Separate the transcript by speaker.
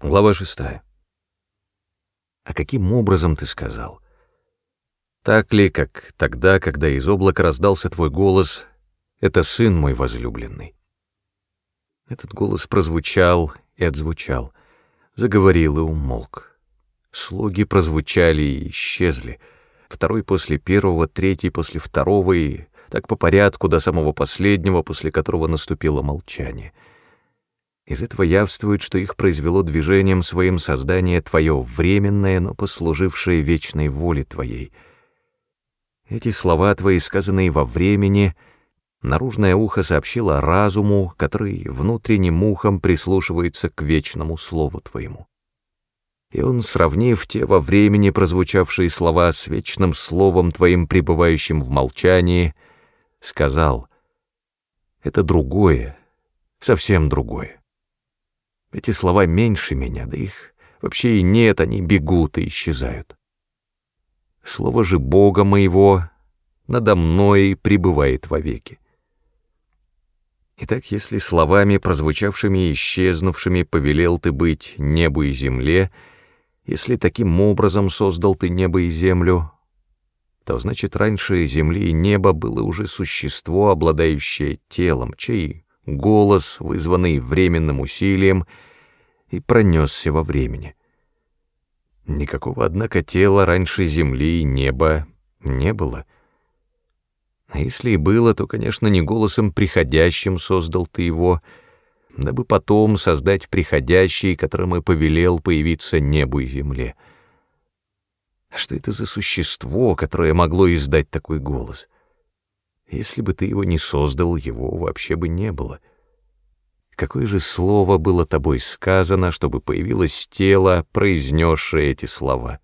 Speaker 1: Глава шестая. А каким образом ты сказал? Так ли, как тогда, когда из облака раздался твой голос, «Это сын мой возлюбленный»? Этот голос прозвучал и отзвучал, заговорил и умолк. Слуги прозвучали и исчезли, второй после первого, третий после второго и так по порядку до самого последнего, после которого наступило молчание — из этого явствует, что их произвело движением своим создание твое временное, но послужившее вечной воле твоей. Эти слова твои, сказанные во времени, наружное ухо сообщило разуму, который внутренним ухом прислушивается к вечному слову твоему. И он, сравнив те во времени прозвучавшие слова с вечным словом твоим, пребывающим в молчании, сказал, «Это другое, совсем другое». Эти слова меньше меня, да их вообще и нет, они бегут и исчезают. Слово же Бога моего надо мной пребывает вовеки. Итак, если словами, прозвучавшими и исчезнувшими, повелел ты быть небу и земле, если таким образом создал ты небо и землю, то значит раньше земли и неба было уже существо, обладающее телом, чей голос, вызванный временным усилием, и пронесся во времени. Никакого, однако, тела раньше земли и неба не было. А если и было, то, конечно, не голосом приходящим создал ты его, дабы потом создать приходящий, которым и повелел появиться небу и земле. Что это за существо, которое могло издать такой голос? Если бы ты его не создал, его вообще бы не было. Какое же слово было тобой сказано, чтобы появилось тело, произнесшее эти слова?